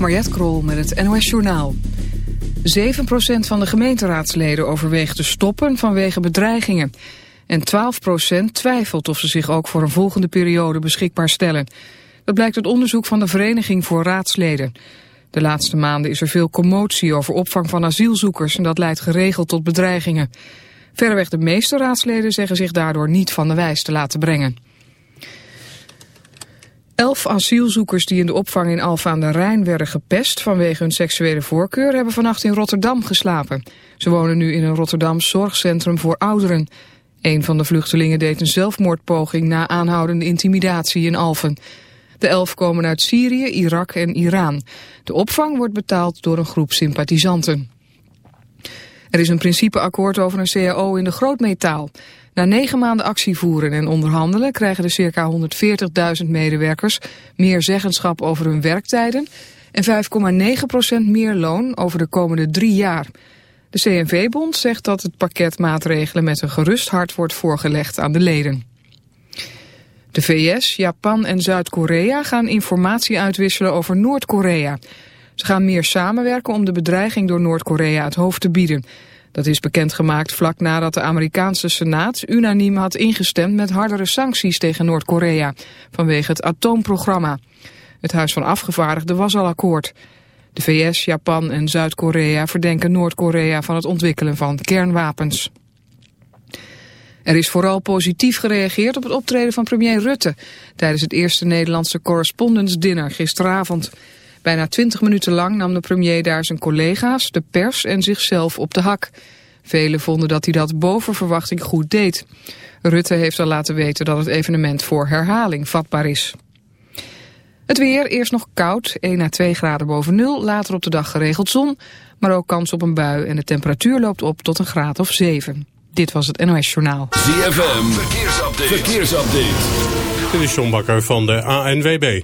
Mariette Krol met het NOS Journaal. 7% van de gemeenteraadsleden overweegt te stoppen vanwege bedreigingen. En 12% twijfelt of ze zich ook voor een volgende periode beschikbaar stellen. Dat blijkt uit onderzoek van de Vereniging voor Raadsleden. De laatste maanden is er veel commotie over opvang van asielzoekers... en dat leidt geregeld tot bedreigingen. Verreweg de meeste raadsleden zeggen zich daardoor niet van de wijs te laten brengen. Elf asielzoekers die in de opvang in Alfa aan de Rijn werden gepest vanwege hun seksuele voorkeur hebben vannacht in Rotterdam geslapen. Ze wonen nu in een Rotterdam zorgcentrum voor ouderen. Een van de vluchtelingen deed een zelfmoordpoging na aanhoudende intimidatie in Alphen. De elf komen uit Syrië, Irak en Iran. De opvang wordt betaald door een groep sympathisanten. Er is een principeakkoord over een CAO in de grootmetaal. Na negen maanden actie voeren en onderhandelen krijgen de circa 140.000 medewerkers meer zeggenschap over hun werktijden en 5,9% meer loon over de komende drie jaar. De CNV-bond zegt dat het pakket maatregelen met een gerust hart wordt voorgelegd aan de leden. De VS, Japan en Zuid-Korea gaan informatie uitwisselen over Noord-Korea. Ze gaan meer samenwerken om de bedreiging door Noord-Korea het hoofd te bieden. Dat is bekendgemaakt vlak nadat de Amerikaanse Senaat unaniem had ingestemd met hardere sancties tegen Noord-Korea vanwege het atoomprogramma. Het Huis van Afgevaardigden was al akkoord. De VS, Japan en Zuid-Korea verdenken Noord-Korea van het ontwikkelen van kernwapens. Er is vooral positief gereageerd op het optreden van premier Rutte tijdens het eerste Nederlandse Correspondence Dinner gisteravond. Bijna twintig minuten lang nam de premier daar zijn collega's, de pers en zichzelf op de hak. Velen vonden dat hij dat boven verwachting goed deed. Rutte heeft al laten weten dat het evenement voor herhaling vatbaar is. Het weer, eerst nog koud, 1 à 2 graden boven nul, later op de dag geregeld zon, maar ook kans op een bui en de temperatuur loopt op tot een graad of 7. Dit was het NOS Journaal. ZFM, verkeersupdate. verkeersupdate. Dit is John Bakker van de ANWB.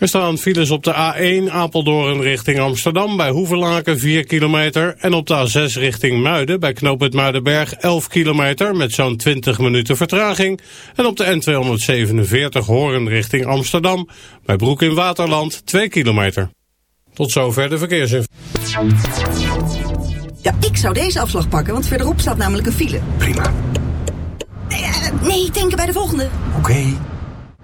Er staan files op de A1 Apeldoorn richting Amsterdam bij Hoevelaken 4 kilometer. En op de A6 richting Muiden bij knooppunt Muidenberg 11 kilometer met zo'n 20 minuten vertraging. En op de N247 Hoorn richting Amsterdam bij Broek in Waterland 2 kilometer. Tot zover de verkeersinformatie. Ja, ik zou deze afslag pakken, want verderop staat namelijk een file. Prima. Nee, uh, nee denken bij de volgende. Oké.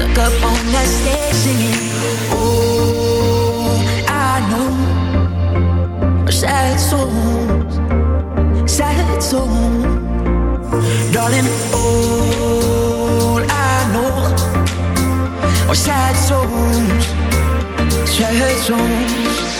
Stuck up on that stage. Oh, I know are sad souls, sad souls. Darling, all I know are sad souls, sad souls.